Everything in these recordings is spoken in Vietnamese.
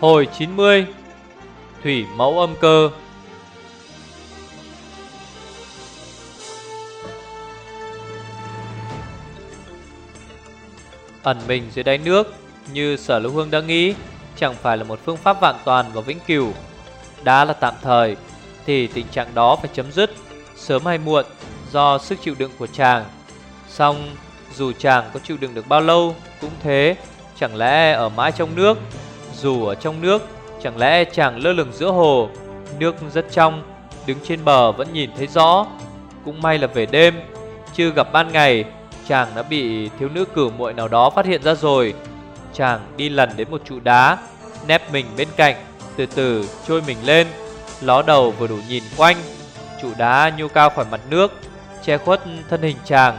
Hồi 90 Thủy mẫu âm cơ. Ẩn mình dưới đáy nước, Như sở lưu hương đã nghĩ, Chẳng phải là một phương pháp vạn toàn và vĩnh cửu. Đã là tạm thời, Thì tình trạng đó phải chấm dứt, Sớm hay muộn, Do sức chịu đựng của chàng. Xong dù chàng có chịu đựng được bao lâu, Cũng thế, Chẳng lẽ ở mãi trong nước dù ở trong nước, Chẳng lẽ chàng lơ lửng giữa hồ, Nước rất trong, Đứng trên bờ vẫn nhìn thấy rõ. Cũng may là về đêm, Chưa gặp ban ngày, Chàng đã bị thiếu nữ cử muội nào đó phát hiện ra rồi. Chàng đi lần đến một trụ đá, Nép mình bên cạnh, Từ từ trôi mình lên, Ló đầu vừa đủ nhìn quanh. Trụ đá nhô cao khỏi mặt nước, Che khuất thân hình chàng.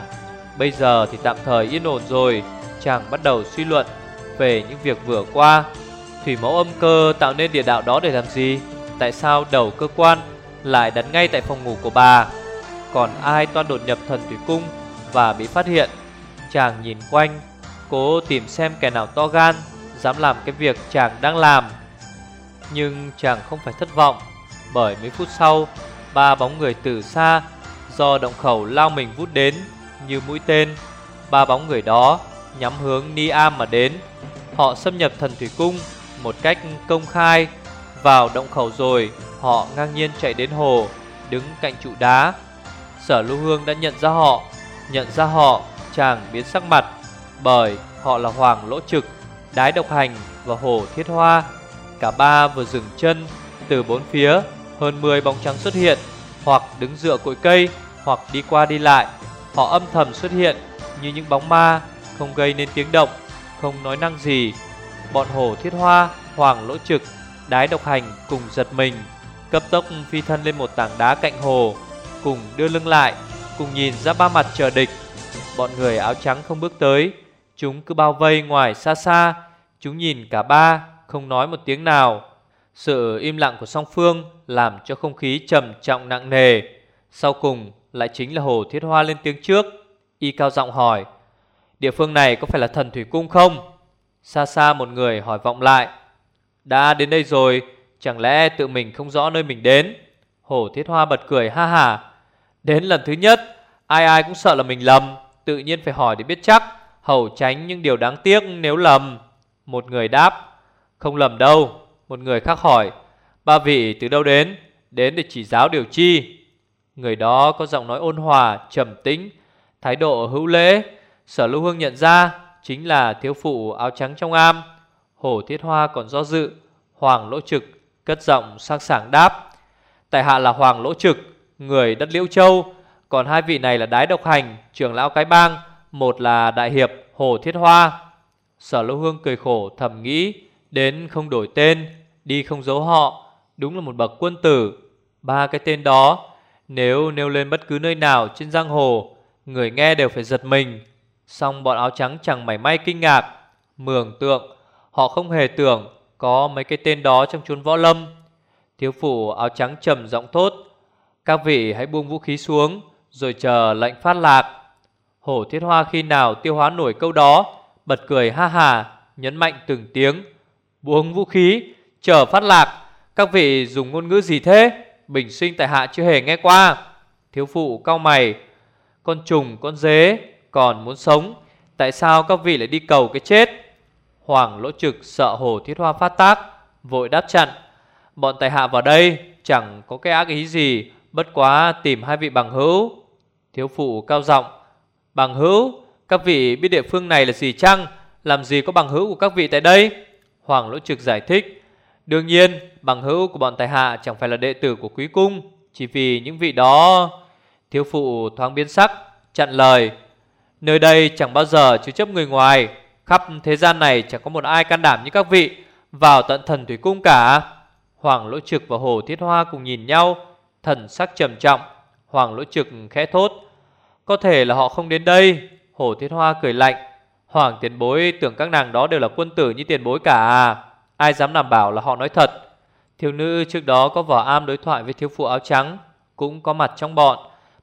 Bây giờ thì tạm thời yên ổn rồi, Chàng bắt đầu suy luận Về những việc vừa qua. Thủy mẫu âm cơ tạo nên địa đạo đó để làm gì? Tại sao đầu cơ quan Lại đặt ngay tại phòng ngủ của bà? Còn ai toan đột nhập thần thủy cung Và bị phát hiện? Chàng nhìn quanh, Cố tìm xem kẻ nào to gan, Dám làm cái việc chàng đang làm. Nhưng chàng không phải thất vọng, Bởi mấy phút sau, Ba bóng người từ xa Do động khẩu lao mình vút đến Như mũi tên. Ba bóng người đó nhắm hướng Ni Am mà đến. Họ xâm nhập thần thủy cung một cách công khai. Vào động khẩu rồi, Họ ngang nhiên chạy đến hồ, Đứng cạnh trụ đá. Sở Lưu Hương đã nhận ra họ, Nhận ra họ, chàng biến sắc mặt, Bởi họ là Hoàng Lỗ Trực, Đái Độc Hành và Hồ Thiết Hoa. Cả ba vừa dừng chân, Từ bốn phía, hơn 10 bóng trắng xuất hiện, Hoặc đứng dựa cội cây, Hoặc đi qua đi lại. Họ âm thầm xuất hiện, như những bóng ma, Không gây nên tiếng động, Không nói năng gì. Bọn Hồ Thiết Hoa, Hoàng Lỗ Trực Đái Độc Hành cùng giật mình Cấp tốc phi thân lên một tảng đá cạnh hồ Cùng đưa lưng lại Cùng nhìn ra ba mặt chờ địch. Bọn người áo trắng không bước tới Chúng cứ bao vây ngoài xa xa Chúng nhìn cả ba Không nói một tiếng nào. Sự im lặng của song phương Làm cho không khí trầm trọng nặng nề. Sau cùng lại chính là Hồ Thiết Hoa lên tiếng trước Y cao giọng hỏi Địa phương này có phải là thần thủy cung không? Xa xa một người hỏi vọng lại Đã đến đây rồi Chẳng lẽ tự mình không rõ nơi mình đến? Hổ Thiết Hoa bật cười ha ha Đến lần thứ nhất Ai ai cũng sợ là mình lầm Tự nhiên phải hỏi để biết chắc Hầu tránh những điều đáng tiếc nếu lầm. Một người đáp Không lầm đâu. Một người khác hỏi Ba vị từ đâu đến? Đến để chỉ giáo điều chi? Người đó có giọng nói ôn hòa, trầm tĩnh Thái độ hữu lễ Sở Lưu Hương nhận ra Chính là thiếu phụ áo trắng trong am, Hổ Thiết Hoa còn do dự, Hoàng Lỗ Trực cất giọng sang sảng đáp. Tại hạ là Hoàng Lỗ Trực, Người đất Liễu Châu, Còn hai vị này là Đái Độc Hành Trưởng lão Cái Bang, Một là Đại Hiệp Hồ Thiết Hoa. Sở Lưu Hương cười khổ thầm nghĩ, Đến không đổi tên, Đi không giấu họ, Đúng là một bậc quân tử. Ba cái tên đó, Nếu nêu lên bất cứ nơi nào trên giang hồ, Người nghe đều phải giật mình. Xong bọn áo trắng chẳng mảy may kinh ngạc. Mường tượng, Họ không hề tưởng Có mấy cái tên đó trong chốn võ lâm. Thiếu phụ áo trắng trầm giọng thốt, Các vị hãy buông vũ khí xuống, Rồi chờ lệnh phát lạc. Hổ thiết hoa khi nào tiêu hóa nổi câu đó, Bật cười ha hà, Nhấn mạnh từng tiếng, Buông vũ khí, Chờ phát lạc. Các vị dùng ngôn ngữ gì thế? Bình sinh tại hạ chưa hề nghe qua. Thiếu phụ cao mày, Con trùng, con dế còn muốn sống, Tại sao các vị lại đi cầu cái chết? Hoàng lỗ trực sợ hồ thiết hoa phát tác, Vội đáp chặn, Bọn tài hạ vào đây Chẳng có cái ác ý gì, Bất quá tìm hai vị bằng hữu. Thiếu phụ cao giọng, Bằng hữu? Các vị biết địa phương này là gì chăng? Làm gì có bằng hữu của các vị tại đây? Hoàng lỗ trực giải thích, Đương nhiên, bằng hữu của bọn tài hạ Chẳng phải là đệ tử của quý cung, Chỉ vì những vị đó. Thiếu phụ thoáng biến sắc, Chặn lời Nơi đây chẳng bao giờ chứa chấp người ngoài. Khắp thế gian này chẳng có một ai can đảm như các vị. Vào tận thần thủy cung cả. Hoàng lỗ trực và hồ thiết hoa cùng nhìn nhau. Thần sắc trầm trọng. Hoàng lỗ trực khẽ thốt. Có thể là họ không đến đây. Hồ thiết hoa cười lạnh. Hoàng tiền bối tưởng các nàng đó đều là quân tử như tiền bối cả à? Ai dám đảm bảo là họ nói thật? Thiếu nữ trước đó có vỏ am đối thoại với thiếu phụ áo trắng, Cũng có mặt trong bọn.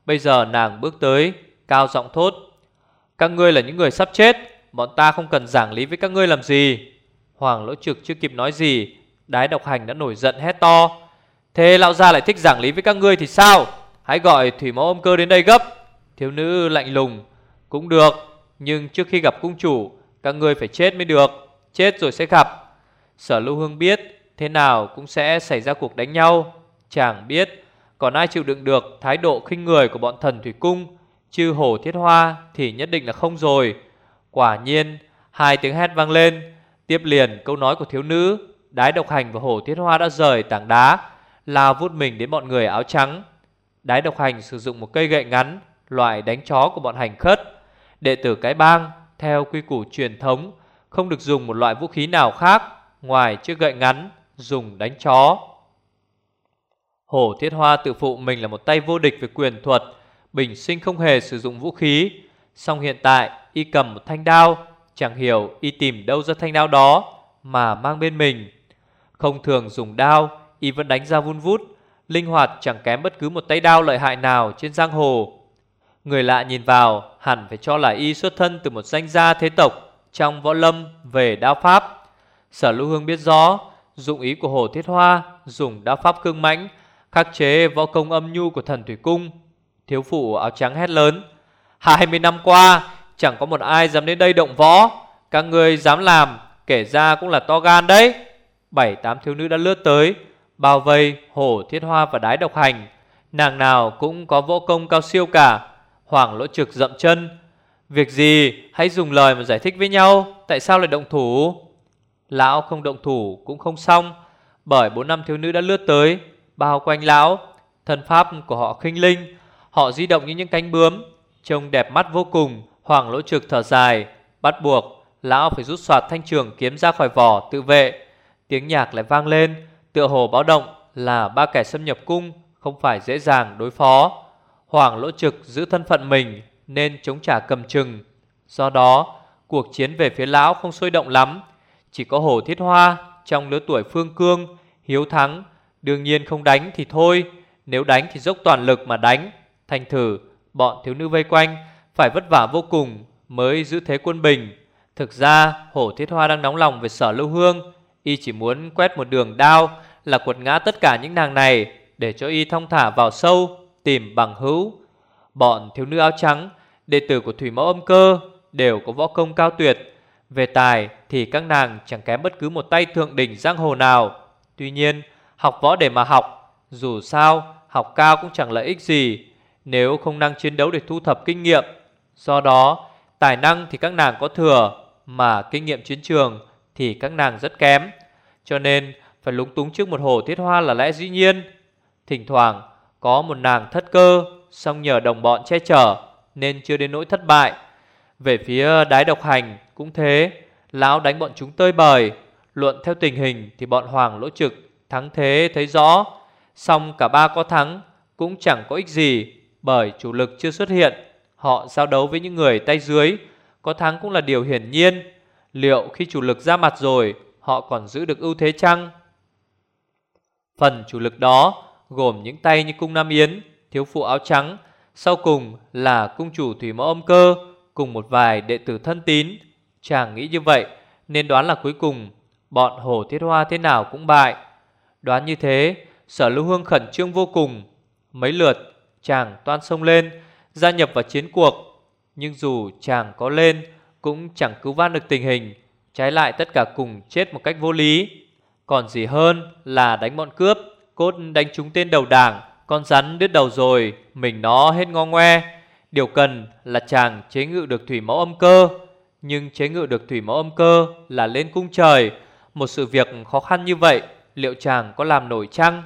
Bây giờ nàng bước tới, Cao giọng thốt các ngươi là những người sắp chết, Bọn ta không cần giảng lý với các ngươi làm gì. Hoàng lỗ trực chưa kịp nói gì, Đái độc hành đã nổi giận hét to. Thế lão gia lại thích giảng lý với các ngươi thì sao? Hãy gọi thủy mẫu ôm cơ đến đây gấp. Thiếu nữ lạnh lùng, Cũng được, Nhưng trước khi gặp cung chủ, Các ngươi phải chết mới được. Chết rồi sẽ gặp. Sở lưu hương biết Thế nào cũng sẽ xảy ra cuộc đánh nhau. Chàng biết, Còn ai chịu đựng được thái độ khinh người của bọn thần thủy cung? Chư hổ thiết hoa Thì nhất định là không rồi. Quả nhiên, Hai tiếng hét vang lên, Tiếp liền câu nói của thiếu nữ, Đái độc hành và hổ thiết hoa đã rời tảng đá, Lao vút mình đến bọn người áo trắng. Đái độc hành sử dụng một cây gậy ngắn, Loại đánh chó của bọn hành khất. Đệ tử cái bang, Theo quy củ truyền thống, Không được dùng một loại vũ khí nào khác Ngoài chiếc gậy ngắn Dùng đánh chó. Hổ thiết hoa tự phụ mình là một tay vô địch về quyền thuật Bình sinh không hề sử dụng vũ khí. Song hiện tại, y cầm một thanh đao, Chẳng hiểu y tìm đâu ra thanh đao đó Mà mang bên mình. Không thường dùng đao, Y vẫn đánh ra vun vút, Linh hoạt chẳng kém bất cứ một tay đao lợi hại nào trên giang hồ. Người lạ nhìn vào, hẳn phải cho là y xuất thân từ một danh gia thế tộc Trong võ lâm về đao pháp. Sở Lưu Hương biết rõ, Dụng ý của Hồ Thiết Hoa Dùng đao pháp cương mãnh, Khắc chế võ công âm nhu của thần Thủy Cung Thiếu phụ áo trắng hét lớn. Hai mươi năm qua, Chẳng có một ai dám đến đây động võ. Các người dám làm Kể ra cũng là to gan đấy. Bảy, tám thiếu nữ đã lướt tới, Bao vây hổ thiết hoa và đái độc hành. Nàng nào cũng có võ công cao siêu cả. Hoàng lỗ trực dậm chân. Việc gì? Hãy dùng lời mà giải thích với nhau. Tại sao lại động thủ? Lão không động thủ cũng không xong. Bởi bốn năm thiếu nữ đã lướt tới, Bao quanh lão. Thân pháp của họ khinh linh. Họ di động như những cánh bướm, Trông đẹp mắt vô cùng Hoàng lỗ trực thở dài. Bắt buộc, Lão phải rút soạt thanh trường kiếm ra khỏi vỏ, tự vệ. Tiếng nhạc lại vang lên, Tựa hồ báo động là ba kẻ xâm nhập cung, Không phải dễ dàng đối phó. Hoàng lỗ trực giữ thân phận mình, Nên chống trả cầm chừng. Do đó, cuộc chiến về phía lão không sôi động lắm. Chỉ có hồ thiết hoa, Trong lứa tuổi phương cương, Hiếu thắng, Đương nhiên không đánh thì thôi, Nếu đánh thì dốc toàn lực mà đánh. Thành thử, bọn thiếu nữ vây quanh Phải vất vả vô cùng Mới giữ thế quân bình. Thực ra, hổ thiết hoa đang nóng lòng về sở lưu hương, Y chỉ muốn quét một đường đao Là quật ngã tất cả những nàng này Để cho Y thông thả vào sâu Tìm bằng hữu. Bọn thiếu nữ áo trắng, Đệ tử của Thủy Mẫu Âm Cơ Đều có võ công cao tuyệt. Về tài thì các nàng chẳng kém bất cứ một tay thượng đỉnh giang hồ nào. Tuy nhiên, học võ để mà học, Dù sao, học cao cũng chẳng lợi ích gì. Nếu không năng chiến đấu để thu thập kinh nghiệm Do đó tài năng thì các nàng có thừa Mà kinh nghiệm chiến trường thì các nàng rất kém. Cho nên phải lúng túng trước một hồ thiết hoa là lẽ dĩ nhiên. Thỉnh thoảng có một nàng thất cơ, song nhờ đồng bọn che chở nên chưa đến nỗi thất bại. Về phía đái độc hành cũng thế, lão đánh bọn chúng tơi bời. Luận theo tình hình thì bọn hoàng lỗ trực thắng thế thấy rõ. Song cả ba có thắng cũng chẳng có ích gì bởi chủ lực chưa xuất hiện. Họ giao đấu với những người tay dưới, có thắng cũng là điều hiển nhiên. Liệu khi chủ lực ra mặt rồi Họ còn giữ được ưu thế chăng Phần chủ lực đó Gồm những tay như cung Nam Yến Thiếu phụ áo trắng Sau cùng là cung chủ Thủy Mẫu Âm Cơ Cùng một vài đệ tử thân tín Chàng nghĩ như vậy Nên đoán là cuối cùng Bọn Hồ Thiết Hoa thế nào cũng bại Đoán như thế Sở Lưu Hương khẩn trương vô cùng Mấy lượt chàng toan sông lên Gia nhập vào chiến cuộc Nhưng dù chàng có lên cũng chẳng cứu vãn được tình hình, trái lại tất cả cùng chết một cách vô lý. Còn gì hơn là đánh bọn cướp, cốt đánh chúng tên đầu đảng, con rắn đứt đầu rồi, mình nó hết ngo ngoe. Điều cần là chàng chế ngự được thủy mẫu âm cơ, nhưng chế ngự được thủy mẫu âm cơ là lên cung trời. Một sự việc khó khăn như vậy, liệu chàng có làm nổi chăng?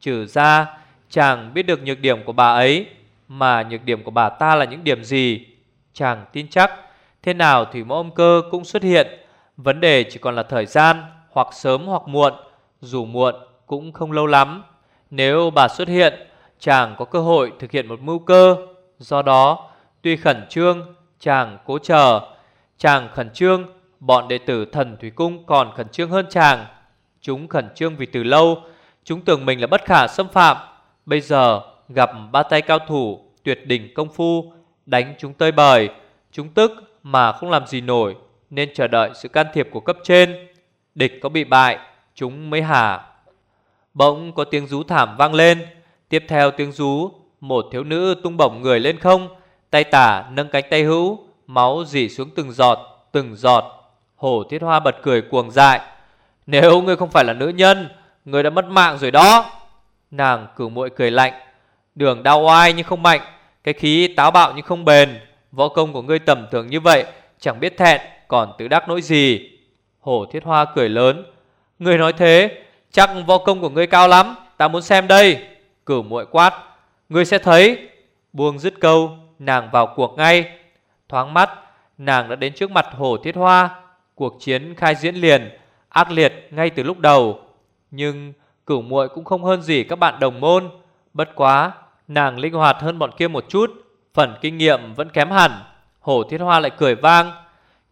Trừ ra, chàng biết được nhược điểm của bà ấy, mà nhược điểm của bà ta là những điểm gì? Chàng tin chắc. Thế nào thủy mẫu âm cơ cũng xuất hiện. Vấn đề chỉ còn là thời gian Hoặc sớm hoặc muộn. Dù muộn cũng không lâu lắm. Nếu bà xuất hiện Chàng có cơ hội thực hiện một mưu cơ. Do đó tuy khẩn trương Chàng cố chờ. Chàng khẩn trương Bọn đệ tử thần Thủy Cung còn khẩn trương hơn chàng. Chúng khẩn trương vì từ lâu. Chúng tưởng mình là bất khả xâm phạm. Bây giờ gặp ba tay cao thủ Tuyệt đỉnh công phu Đánh chúng tơi bời. Chúng tức mà không làm gì nổi nên chờ đợi sự can thiệp của cấp trên. Địch có bị bại, Chúng mới hả Bỗng có tiếng rú thảm vang lên. Tiếp theo tiếng rú Một thiếu nữ tung bổng người lên không Tay tả nâng cánh tay hữu Máu dỉ xuống từng giọt Từng giọt. Hổ thiết hoa bật cười cuồng dại. Nếu ngươi không phải là nữ nhân Ngươi đã mất mạng rồi đó. Nàng cử muội cười lạnh. Đường đau oai nhưng không mạnh, Cái khí táo bạo nhưng không bền. Võ công của ngươi tầm thường như vậy, Chẳng biết thẹn, còn tự đắc nỗi gì? Hổ thiết hoa cười lớn. Ngươi nói thế, Chắc võ công của ngươi cao lắm, Ta muốn xem đây. Cửu muội quát. Ngươi sẽ thấy. Buông dứt câu, Nàng vào cuộc ngay. Thoáng mắt, Nàng đã đến trước mặt hổ thiết hoa. Cuộc chiến khai diễn liền, Ác liệt ngay từ lúc đầu. Nhưng cửu muội cũng không hơn gì các bạn đồng môn. Bất quá, Nàng linh hoạt hơn bọn kia một chút, Phần kinh nghiệm vẫn kém hẳn. Hổ thiết hoa lại cười vang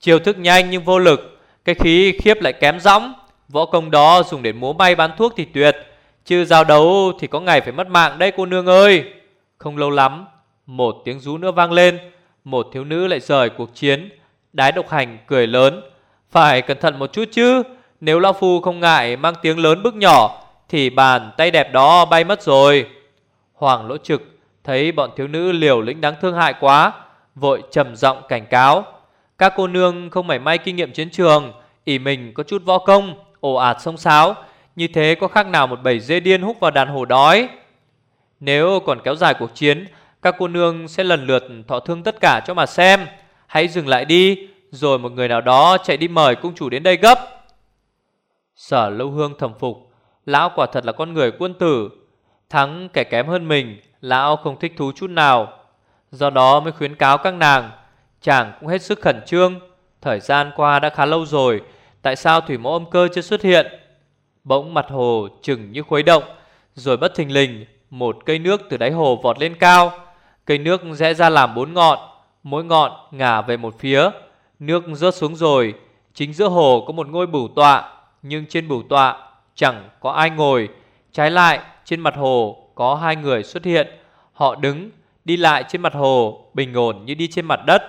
Chiều thức nhanh nhưng vô lực, Cái khí khiếp lại kém rõng Võ công đó dùng để múa bay bán thuốc thì tuyệt, Chứ giao đấu thì có ngày phải mất mạng đấy cô nương ơi. Không lâu lắm, Một tiếng rú nữa vang lên, Một thiếu nữ lại rời cuộc chiến. Đái độc hành cười lớn, Phải cẩn thận một chút chứ, Nếu Lão Phu không ngại mang tiếng lớn bước nhỏ thì bàn tay đẹp đó bay mất rồi. Hoàng lỗ trực Thấy bọn thiếu nữ liều lĩnh đáng thương hại quá, Vội trầm giọng cảnh cáo, Các cô nương không mảy may kinh nghiệm chiến trường, ỷ mình có chút võ công, ồ ạt sông sáo Như thế có khác nào một bầy dê điên hút vào đàn hổ đói? Nếu còn kéo dài cuộc chiến, Các cô nương sẽ lần lượt thọ thương tất cả cho mà xem. Hãy dừng lại đi, Rồi một người nào đó chạy đi mời cung chủ đến đây gấp. Sở lâu hương thầm phục Lão quả thật là con người quân tử. Thắng kẻ kém hơn mình, Lão không thích thú chút nào. Do đó mới khuyến cáo các nàng, Chàng cũng hết sức khẩn trương. Thời gian qua đã khá lâu rồi, Tại sao thủy mẫu âm cơ chưa xuất hiện? Bỗng mặt hồ chừng như khuấy động, Rồi bất thình lình, Một cây nước từ đáy hồ vọt lên cao. Cây nước rẽ ra làm bốn ngọn, Mỗi ngọn ngả về một phía. Nước rớt xuống rồi, Chính giữa hồ có một ngôi bửu tọa, Nhưng trên bửu tọa chẳng có ai ngồi. Trái lại, trên mặt hồ có hai người xuất hiện. Họ đứng, đi lại trên mặt hồ, Bình ổn như đi trên mặt đất.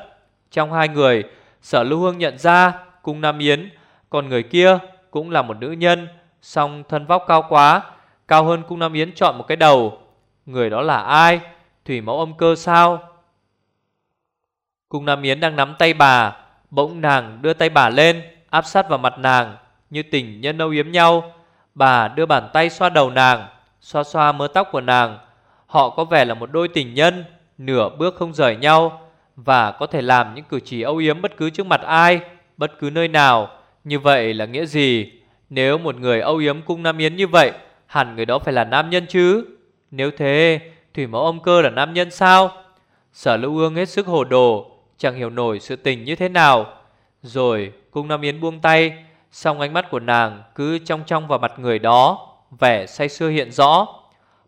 Trong hai người, Sở Lưu Hương nhận ra Cung Nam Yến. Còn người kia cũng là một nữ nhân, Song thân vóc cao quá, Cao hơn Cung Nam Yến chọn một cái đầu. Người đó là ai? Thủy mẫu âm cơ sao? Cung Nam Yến đang nắm tay bà. Bỗng nàng đưa tay bà lên, Áp sát vào mặt nàng, Như tình nhân âu yếm nhau. Bà đưa bàn tay xoa đầu nàng, Xoa xoa mớ tóc của nàng. Họ có vẻ là một đôi tình nhân, Nửa bước không rời nhau, Và có thể làm những cử chỉ âu yếm bất cứ trước mặt ai, Bất cứ nơi nào. Như vậy là nghĩa gì? Nếu một người âu yếm cung Nam Yến như vậy, Hẳn người đó phải là nam nhân chứ? Nếu thế, Thủy mẫu ông cơ là nam nhân sao? Sở lưu ương hết sức hồ đồ, Chẳng hiểu nổi sự tình như thế nào. Rồi, cung Nam Yến buông tay Xong ánh mắt của nàng cứ trong trong vào mặt người đó Vẻ say sưa hiện rõ.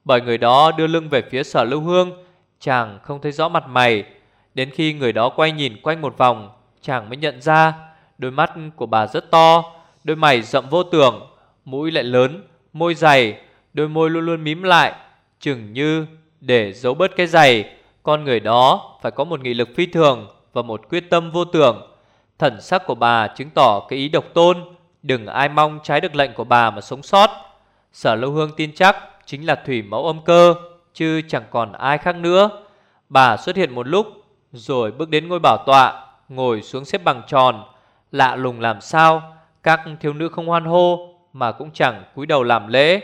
Bởi người đó đưa lưng về phía sở lưu hương Chàng không thấy rõ mặt mày. Đến khi người đó quay nhìn quanh một vòng Chàng mới nhận ra Đôi mắt của bà rất to Đôi mày rậm vô tưởng Mũi lại lớn, môi dày Đôi môi luôn luôn mím lại Chừng như để giấu bớt cái dày. Con người đó phải có một nghị lực phi thường Và một quyết tâm vô tưởng Thần sắc của bà chứng tỏ cái ý độc tôn Đừng ai mong trái được lệnh của bà mà sống sót. Sở Lâu Hương tin chắc Chính là thủy mẫu âm cơ Chứ chẳng còn ai khác nữa. Bà xuất hiện một lúc Rồi bước đến ngôi bảo tọa Ngồi xuống xếp bằng tròn. Lạ lùng làm sao Các thiếu nữ không hoan hô Mà cũng chẳng cúi đầu làm lễ.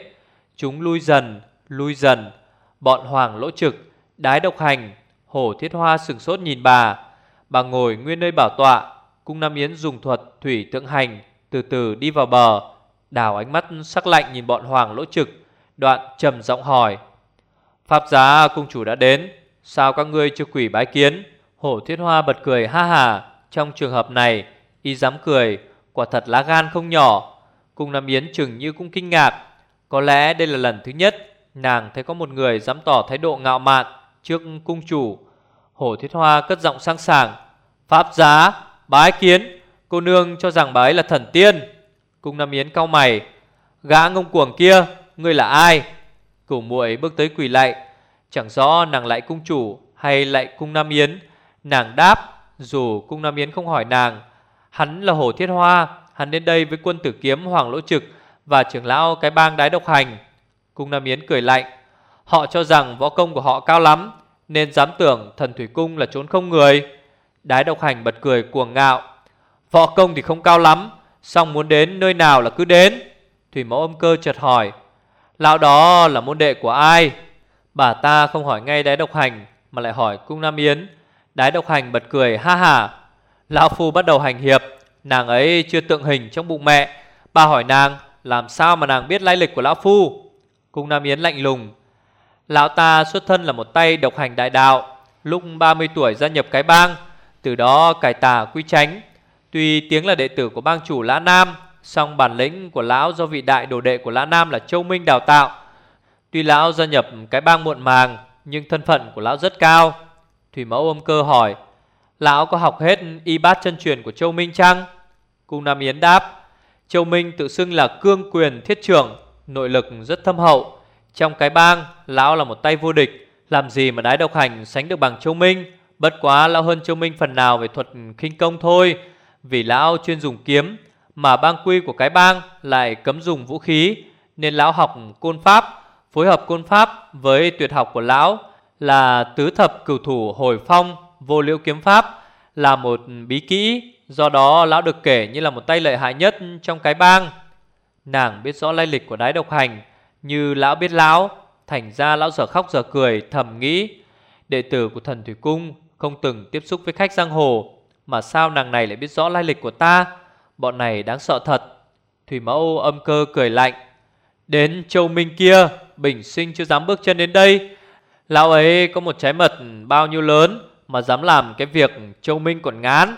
Chúng lui dần, lui dần Bọn hoàng lỗ trực, đái độc hành Hổ thiết hoa sừng sốt nhìn bà. Bà ngồi nguyên nơi bảo tọa Cung Nam Yến dùng thuật thủy tượng hành, Từ từ đi vào bờ Đào ánh mắt sắc lạnh nhìn bọn hoàng lỗ trực. Đoạn trầm giọng hỏi, Pháp giá cung chủ đã đến, Sao các ngươi chưa quỷ bái kiến? Hổ thiết hoa bật cười ha hà, Trong trường hợp này, Y dám cười, Quả thật lá gan không nhỏ. Cung Nam Yến chừng như cũng kinh ngạc, Có lẽ đây là lần thứ nhất, Nàng thấy có một người dám tỏ thái độ ngạo mạn Trước cung chủ. Hổ thiết hoa cất giọng sang sảng, Pháp giá bái kiến, Cô nương cho rằng bà ấy là thần tiên. Cung Nam Yến cau mày, Gã ngông cuồng kia, Ngươi là ai? Cửu muội bước tới quỳ lạy Chẳng rõ nàng lại cung chủ hay lại cung Nam Yến. Nàng đáp, Dù cung Nam Yến không hỏi nàng, Hắn là Hổ Thiết Hoa, Hắn đến đây với quân tử kiếm Hoàng Lỗ Trực Và trưởng lão cái bang đái độc hành. Cung Nam Yến cười lạnh, Họ cho rằng võ công của họ cao lắm, Nên dám tưởng thần thủy cung là trốn không người. Đái độc hành bật cười cuồng ngạo. Võ công thì không cao lắm Xong muốn đến nơi nào là cứ đến. Thủy mẫu âm cơ chợt hỏi, Lão đó là môn đệ của ai? Bà ta không hỏi ngay đái độc hành, Mà lại hỏi cung Nam Yến. Đái độc hành bật cười, ha ha, Lão Phu bắt đầu hành hiệp, Nàng ấy chưa tượng hình trong bụng mẹ. Bà hỏi nàng, làm sao mà nàng biết lai lịch của Lão Phu? Cung Nam Yến lạnh lùng, Lão ta xuất thân là một tay độc hành đại đạo, Lúc 30 tuổi gia nhập cái bang từ đó, cải tà, quy tránh Tuy tiếng là đệ tử của bang chủ Lã Nam, song bản lĩnh của lão do vị đại đồ đệ của Lã Nam là Châu Minh đào tạo. Tuy lão gia nhập cái bang muộn màng, Nhưng thân phận của lão rất cao. Thủy mẫu ôm cơ hỏi, Lão có học hết y bát chân truyền của Châu Minh chăng? Cung Nam Yến đáp, Châu Minh tự xưng là cương quyền thiết trưởng, Nội lực rất thâm hậu. Trong cái bang, Lão là một tay vô địch, Làm gì mà đái độc hành sánh được bằng Châu Minh? Bất quá lão hơn Châu Minh phần nào về thuật khinh công thôi, Vì lão chuyên dùng kiếm Mà bang quy của cái bang lại cấm dùng vũ khí, Nên lão học côn pháp, Phối hợp côn pháp với tuyệt học của lão Là tứ thập cửu thủ hồi phong vô liễu kiếm pháp Là một bí kỹ, Do đó lão được kể như là một tay lợi hại nhất trong cái bang. Nàng biết rõ lai lịch của đái độc hành, Như lão biết lão, Thành ra lão giờ khóc giờ cười thầm nghĩ, Đệ tử của thần Thủy Cung không từng tiếp xúc với khách giang hồ, Mà sao nàng này lại biết rõ lai lịch của ta? Bọn này đáng sợ thật. Thủy mẫu âm cơ cười lạnh. Đến châu Minh kia, Bình sinh chưa dám bước chân đến đây. Lão ấy có một trái mật bao nhiêu lớn Mà dám làm cái việc châu Minh còn ngán.